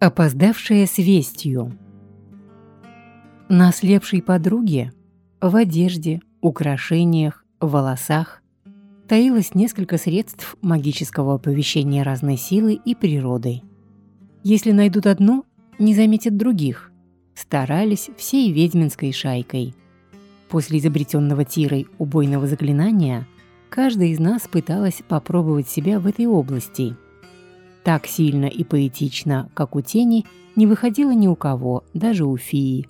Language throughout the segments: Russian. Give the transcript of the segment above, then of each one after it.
Опоздавшая с вестью. На ослепшей подруге в одежде, украшениях, волосах таилось несколько средств магического оповещения разной силы и природы. Если найдут одно, не заметят других. Старались всей ведьминской шайкой. После изобретенного Тирой убойного заклинания каждая из нас пыталась попробовать себя в этой области – так сильно и поэтично, как у тени, не выходило ни у кого, даже у фии.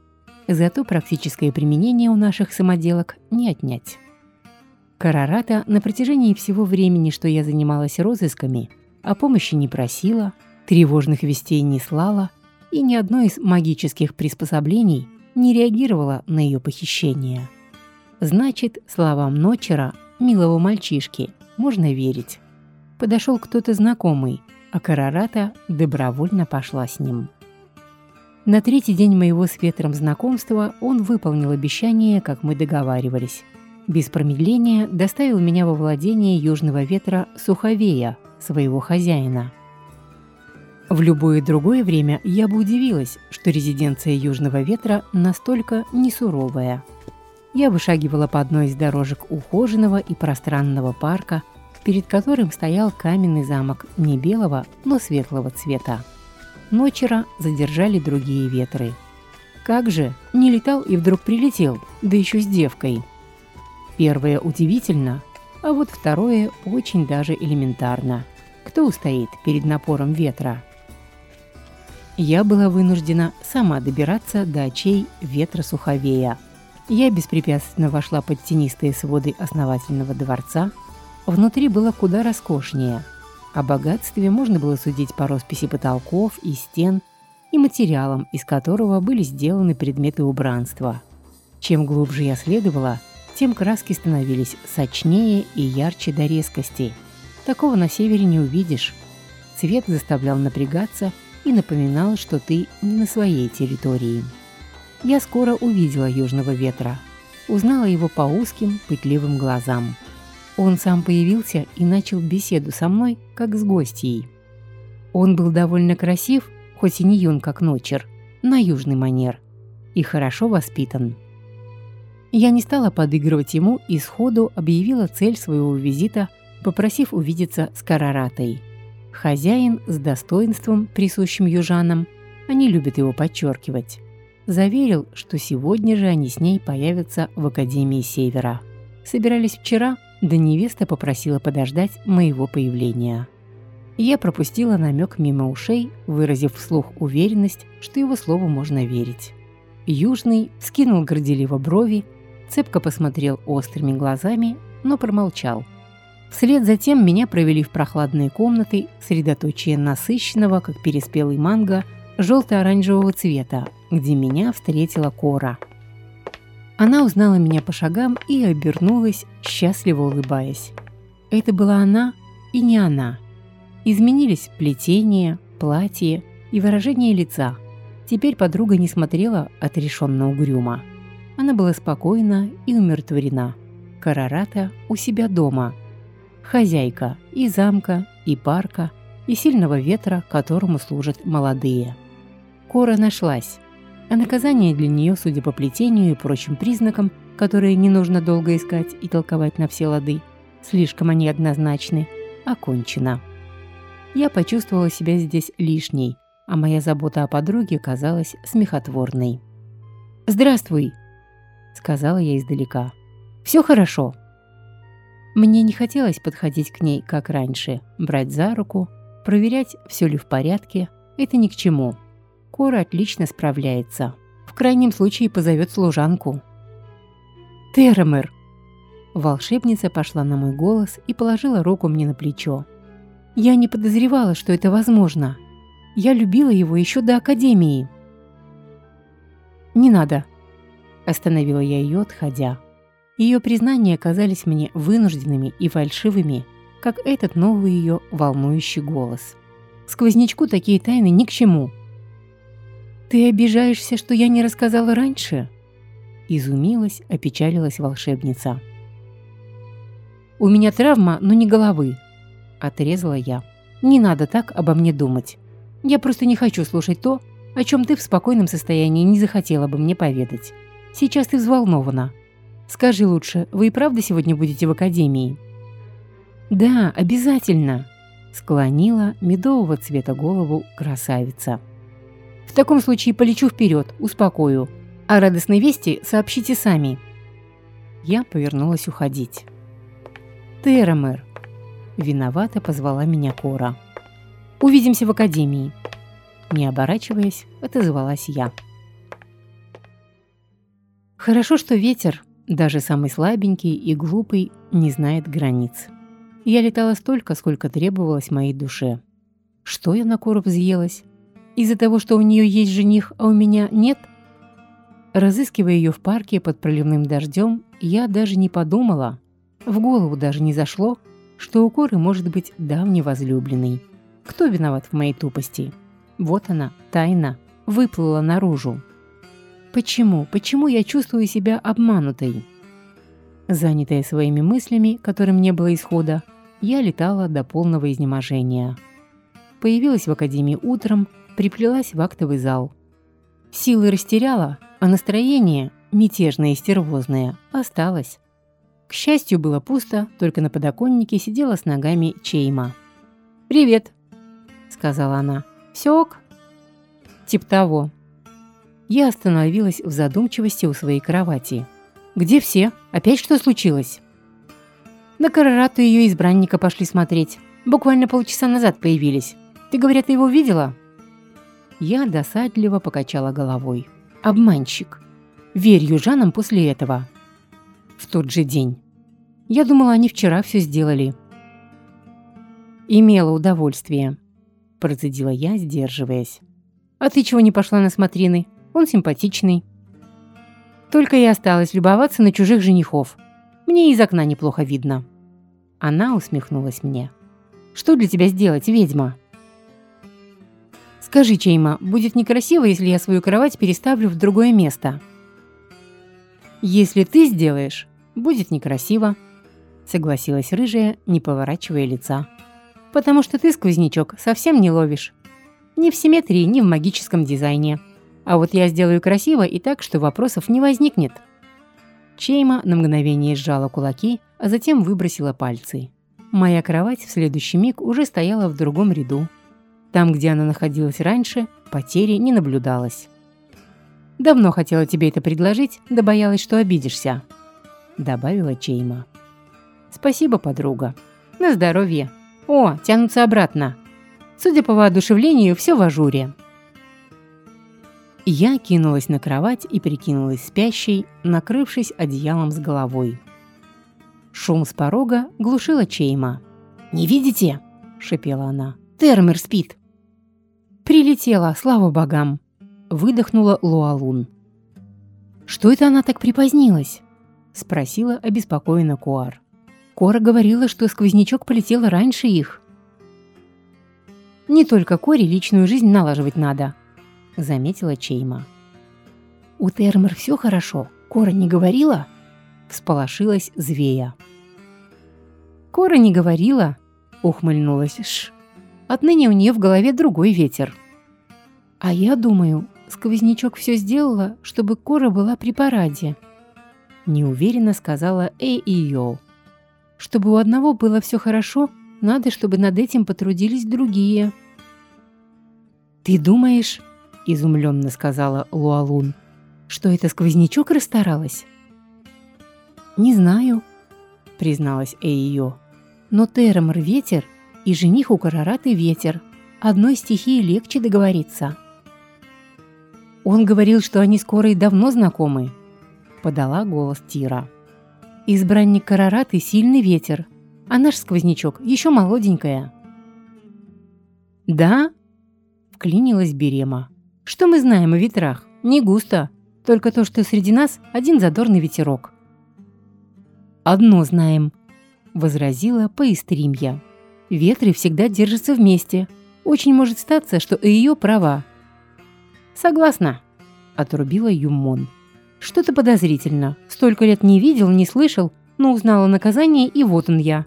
Зато практическое применение у наших самоделок не отнять. Карарата на протяжении всего времени, что я занималась розысками, о помощи не просила, тревожных вестей не слала, и ни одно из магических приспособлений не реагировало на ее похищение. Значит, словам Ночера, милого мальчишки, можно верить. Подошел кто-то знакомый, а Карарата добровольно пошла с ним. На третий день моего с ветром знакомства он выполнил обещание, как мы договаривались. Без промедления доставил меня во владение южного ветра Суховея, своего хозяина. В любое другое время я бы удивилась, что резиденция южного ветра настолько несуровая. Я вышагивала по одной из дорожек ухоженного и пространного парка, перед которым стоял каменный замок не белого, но светлого цвета. Ночера задержали другие ветры. Как же, не летал и вдруг прилетел, да еще с девкой. Первое удивительно, а вот второе очень даже элементарно. Кто устоит перед напором ветра? Я была вынуждена сама добираться до очей ветра Суховея. Я беспрепятственно вошла под тенистые своды основательного дворца, Внутри было куда роскошнее. О богатстве можно было судить по росписи потолков и стен и материалам, из которого были сделаны предметы убранства. Чем глубже я следовала, тем краски становились сочнее и ярче до резкости. Такого на севере не увидишь. Цвет заставлял напрягаться и напоминал, что ты не на своей территории. Я скоро увидела южного ветра. Узнала его по узким, пытливым глазам. Он сам появился и начал беседу со мной, как с гостьей. Он был довольно красив, хоть и не юн, как ночер, на южный манер, и хорошо воспитан. Я не стала подыгрывать ему и сходу объявила цель своего визита, попросив увидеться с Караратой. Хозяин с достоинством, присущим южанам, они любят его подчеркивать, заверил, что сегодня же они с ней появятся в Академии Севера. Собирались вчера, да невеста попросила подождать моего появления. Я пропустила намек мимо ушей, выразив вслух уверенность, что его слову можно верить. Южный скинул горделиво брови, цепко посмотрел острыми глазами, но промолчал. Вслед за тем меня провели в прохладные комнаты, средоточие насыщенного, как переспелый манго, желто-оранжевого цвета, где меня встретила Кора – она узнала меня по шагам и обернулась, счастливо улыбаясь. Это была она и не она. Изменились плетение, платье и выражение лица. Теперь подруга не смотрела отрешенно угрюмо. Она была спокойна и умиротворена. Карарата у себя дома. Хозяйка и замка, и парка, и сильного ветра, которому служат молодые. Кора нашлась а наказание для нее, судя по плетению и прочим признакам, которые не нужно долго искать и толковать на все лады, слишком они однозначны, окончено. Я почувствовала себя здесь лишней, а моя забота о подруге казалась смехотворной. «Здравствуй!» — сказала я издалека. «Все хорошо!» Мне не хотелось подходить к ней, как раньше, брать за руку, проверять, все ли в порядке. Это ни к чему. Кора отлично справляется. В крайнем случае позовет служанку. «Терамер!» Волшебница пошла на мой голос и положила руку мне на плечо. «Я не подозревала, что это возможно. Я любила его еще до Академии». «Не надо», – остановила я ее, отходя. Ее признания казались мне вынужденными и фальшивыми, как этот новый ее волнующий голос. Сквознячку такие тайны ни к чему. «Ты обижаешься, что я не рассказала раньше?» Изумилась, опечалилась волшебница. «У меня травма, но не головы», – отрезала я. «Не надо так обо мне думать. Я просто не хочу слушать то, о чем ты в спокойном состоянии не захотела бы мне поведать. Сейчас ты взволнована. Скажи лучше, вы и правда сегодня будете в академии?» «Да, обязательно», — склонила медового цвета голову красавица. «В таком случае полечу вперед, успокою. А радостной вести сообщите сами». Я повернулась уходить. «Терамер», — виновато позвала меня Кора. «Увидимся в академии». Не оборачиваясь, отозвалась я. Хорошо, что ветер, даже самый слабенький и глупый, не знает границ. Я летала столько, сколько требовалось моей душе. Что я на короб взъелась? Из-за того, что у нее есть жених, а у меня нет? Разыскивая ее в парке под проливным дождем, я даже не подумала, в голову даже не зашло, что у Коры может быть давний возлюбленный. Кто виноват в моей тупости? Вот она, тайна, выплыла наружу. Почему, почему я чувствую себя обманутой? Занятая своими мыслями, которым не было исхода, я летала до полного изнеможения. Появилась в академии утром, приплелась в актовый зал. Силы растеряла, а настроение, мятежное и стервозное, осталось. К счастью, было пусто, только на подоконнике сидела с ногами Чейма. «Привет», — сказала она. «Всё ок?» «Тип того». Я остановилась в задумчивости у своей кровати. «Где все? Опять что случилось?» На Карарату ее избранника пошли смотреть. Буквально полчаса назад появились. Ты, говорят, его видела?» Я досадливо покачала головой. «Обманщик. Верь южанам после этого». В тот же день. Я думала, они вчера все сделали. Имела удовольствие. Процедила я, сдерживаясь. «А ты чего не пошла на смотрины? Он симпатичный». Только и осталось любоваться на чужих женихов. Мне из окна неплохо видно. Она усмехнулась мне. «Что для тебя сделать, ведьма?» «Скажи, Чейма, будет некрасиво, если я свою кровать переставлю в другое место?» «Если ты сделаешь, будет некрасиво», согласилась рыжая, не поворачивая лица. «Потому что ты, сквознячок, совсем не ловишь. Ни в симметрии, ни в магическом дизайне. А вот я сделаю красиво и так, что вопросов не возникнет. Чейма на мгновение сжала кулаки, а затем выбросила пальцы. Моя кровать в следующий миг уже стояла в другом ряду. Там, где она находилась раньше, потери не наблюдалось. «Давно хотела тебе это предложить, да боялась, что обидишься», — добавила Чейма. «Спасибо, подруга. На здоровье. О, тянутся обратно. Судя по воодушевлению, все в ажуре». Я кинулась на кровать и прикинулась спящей, накрывшись одеялом с головой. Шум с порога глушила Чейма. «Не видите?» – шепела она. «Термер спит!» «Прилетела, слава богам!» – выдохнула Луалун. «Что это она так припозднилась?» – спросила обеспокоенно Куар. Кора говорила, что сквознячок полетел раньше их. «Не только Коре личную жизнь налаживать надо», — заметила Чейма. «У Термер все хорошо. Кора не говорила?» — всполошилась Звея. «Кора не говорила», — ухмыльнулась Ш. «Отныне у нее в голове другой ветер». «А я думаю, сквознячок все сделала, чтобы Кора была при параде», — неуверенно сказала Эй и Йоу. «Чтобы у одного было все хорошо, надо, чтобы над этим потрудились другие». «Ты думаешь...» – изумленно сказала Луалун. «Что это сквознячок расстаралась?» «Не знаю», – призналась Эйо. «Но Терамр – ветер, и жених у Карараты – ветер. Одной стихии легче договориться». «Он говорил, что они скоро и давно знакомы», – подала голос Тира. «Избранник Карараты – сильный ветер, а наш сквознячок еще молоденькая». «Да?» – вклинилась Берема. Что мы знаем о ветрах? Не густо. Только то, что среди нас один задорный ветерок. «Одно знаем», — возразила Поистримья. «Ветры всегда держатся вместе. Очень может статься, что и ее права». «Согласна», — отрубила Юммон. «Что-то подозрительно. Столько лет не видел, не слышал, но узнала наказание, и вот он я.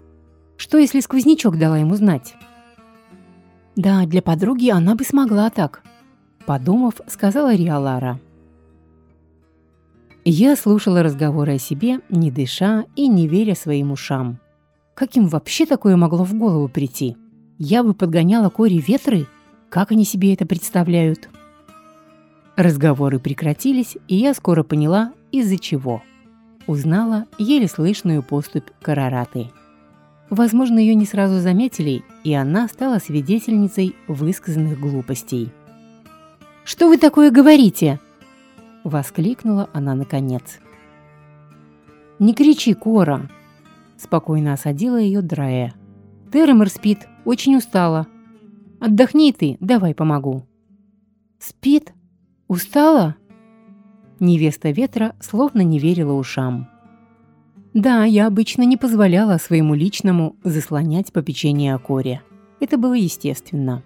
Что, если сквознячок дала ему знать?» Да, для подруги она бы смогла так, подумав, сказала Риалара. Я слушала разговоры о себе, не дыша и не веря своим ушам. Каким вообще такое могло в голову прийти? Я бы подгоняла Кори ветры? Как они себе это представляют? Разговоры прекратились, и я скоро поняла, из-за чего. Узнала еле слышную поступь Карараты. Возможно, ее не сразу заметили, и она стала свидетельницей высказанных глупостей. «Что вы такое говорите?» – воскликнула она наконец. «Не кричи, Кора!» – спокойно осадила ее Драя. «Терремер спит, очень устала. Отдохни ты, давай помогу». «Спит?» «Устала?» Невеста ветра словно не верила ушам. Да, я обычно не позволяла своему личному заслонять попечение о коре. Это было естественно.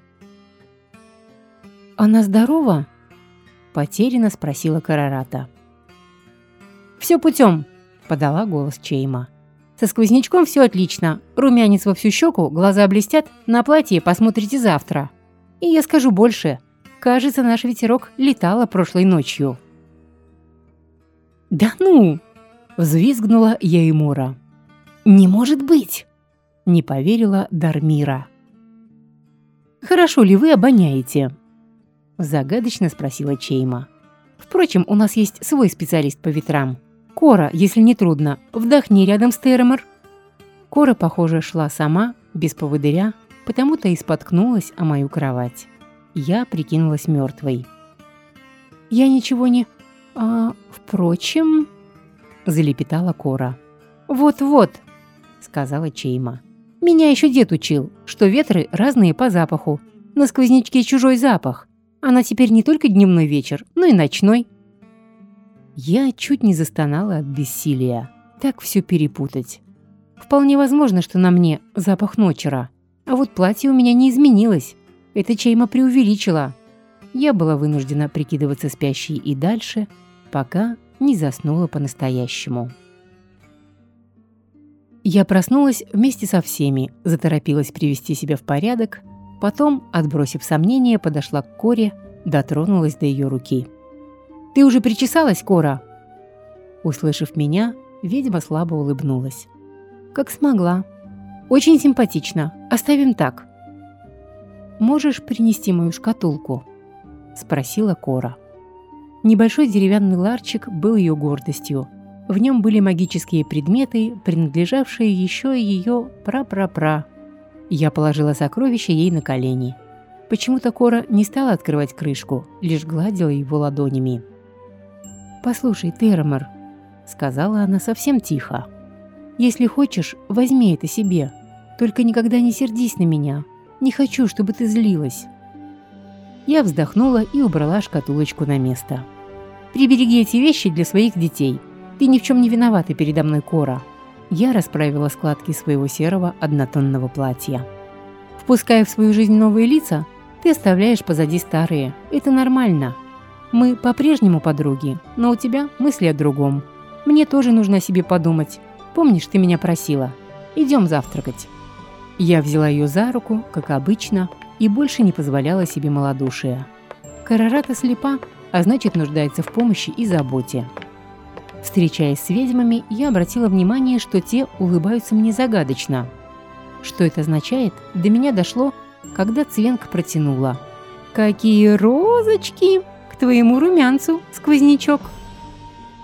«Она здорова?» – потерянно спросила Карарата. «Все путем», – подала голос Чейма. «Со сквознячком все отлично. Румянец во всю щеку, глаза блестят. На платье посмотрите завтра. И я скажу больше. Кажется, наш ветерок летала прошлой ночью». «Да ну!» – взвизгнула Яймура. «Не может быть!» – не поверила Дармира. «Хорошо ли вы обоняете?» – загадочно спросила Чейма. «Впрочем, у нас есть свой специалист по ветрам. Кора, если не трудно, вдохни рядом с Термор». Кора, похоже, шла сама, без поводыря, потому-то и споткнулась о мою кровать я прикинулась мертвой. «Я ничего не... А, впрочем...» – залепетала Кора. «Вот-вот», – сказала Чейма. «Меня еще дед учил, что ветры разные по запаху. На сквознячке чужой запах. Она теперь не только дневной вечер, но и ночной». Я чуть не застонала от бессилия. Так все перепутать. Вполне возможно, что на мне запах ночера. А вот платье у меня не изменилось. Это Чейма преувеличила. Я была вынуждена прикидываться спящей и дальше, пока не заснула по-настоящему. Я проснулась вместе со всеми, заторопилась привести себя в порядок, потом, отбросив сомнения, подошла к Коре, дотронулась до ее руки. «Ты уже причесалась, Кора?» Услышав меня, ведьма слабо улыбнулась. «Как смогла. Очень симпатично. Оставим так. «Можешь принести мою шкатулку?» – спросила Кора. Небольшой деревянный ларчик был ее гордостью. В нем были магические предметы, принадлежавшие еще и ее пра-пра-пра. Я положила сокровище ей на колени. Почему-то Кора не стала открывать крышку, лишь гладила его ладонями. «Послушай, Термор», — сказала она совсем тихо. «Если хочешь, возьми это себе. Только никогда не сердись на меня. Не хочу, чтобы ты злилась». Я вздохнула и убрала шкатулочку на место. «Прибереги эти вещи для своих детей. Ты ни в чем не виновата передо мной, Кора». Я расправила складки своего серого однотонного платья. «Впуская в свою жизнь новые лица, ты оставляешь позади старые. Это нормально. Мы по-прежнему подруги, но у тебя мысли о другом. Мне тоже нужно о себе подумать. Помнишь, ты меня просила? Идем завтракать». Я взяла ее за руку, как обычно, и больше не позволяла себе малодушия. Карарата слепа, а значит нуждается в помощи и заботе. Встречаясь с ведьмами, я обратила внимание, что те улыбаются мне загадочно. Что это означает, до меня дошло, когда Цвенг протянула. «Какие розочки! Твоему румянцу, сквознячок!»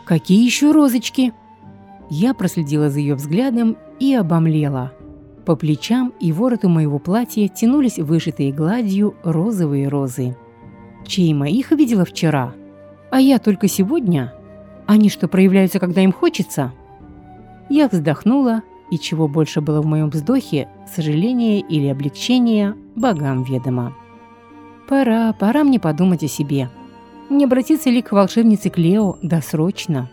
«Какие еще розочки?» Я проследила за ее взглядом и обомлела – по плечам и вороту моего платья тянулись вышитые гладью розовые розы. Чейма их видела вчера, а я только сегодня. Они что, проявляются, когда им хочется? Я вздохнула, и чего больше было в моем вздохе, сожаление или облегчение, богам ведомо. Пора, пора мне подумать о себе. Не обратиться ли к волшебнице Клео досрочно?